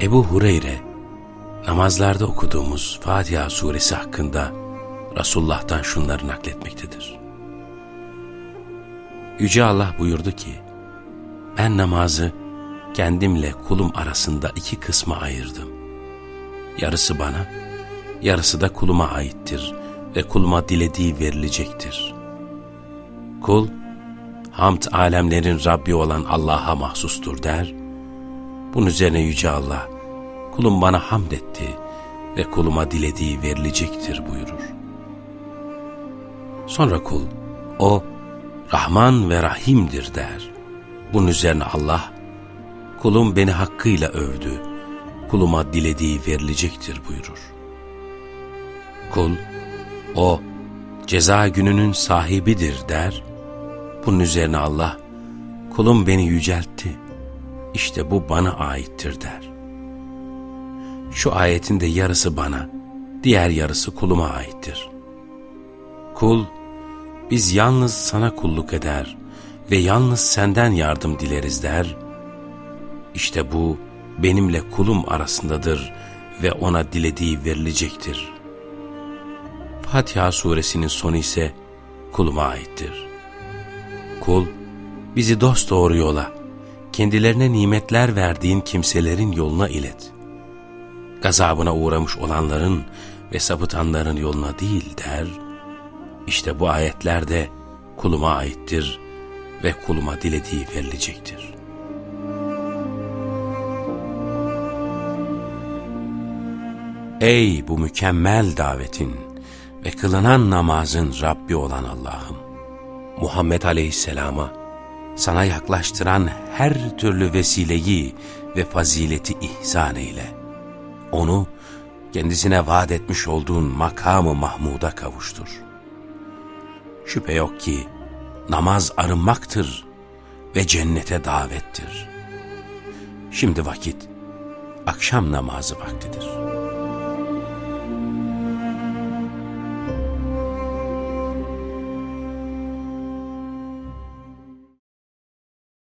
Ebu Hureyre, namazlarda okuduğumuz Fatiha suresi hakkında Resulullah'tan şunları nakletmektedir. Yüce Allah buyurdu ki, ben namazı kendimle kulum arasında iki kısma ayırdım. Yarısı bana, yarısı da kuluma aittir ve kuluma dilediği verilecektir. Kul, hamd alemlerin Rabbi olan Allah'a mahsustur der. Bunun üzerine Yüce Allah, kulum bana hamd etti ve kuluma dilediği verilecektir buyurur. Sonra kul, o Rahman ve Rahim'dir der. Bunun üzerine Allah, kulum beni hakkıyla övdü, kuluma dilediği verilecektir buyurur. Kul, o ceza gününün sahibidir der. Bunun üzerine Allah, kulum beni yüceltti, işte bu bana aittir der. Şu ayetin de yarısı bana, diğer yarısı kuluma aittir. Kul, biz yalnız sana kulluk eder ve yalnız senden yardım dileriz der. İşte bu benimle kulum arasındadır ve ona dilediği verilecektir. Fatiha suresinin sonu ise kuluma aittir. Kul, bizi dost doğru yola, kendilerine nimetler verdiğin kimselerin yoluna ilet. Gazabına uğramış olanların ve sapıtanların yoluna değil der, işte bu ayetlerde kuluma aittir ve kuluma dilediği verilecektir. Ey bu mükemmel davetin ve kılınan namazın Rabbi olan Allah'ım! Muhammed Aleyhisselam'a sana yaklaştıran her türlü vesileyi ve fazileti ihsan eyle. Onu kendisine vaat etmiş olduğun makamı Mahmud'a kavuştur. Şüphe yok ki namaz arınmaktır ve cennete davettir. Şimdi vakit akşam namazı vaktidir.''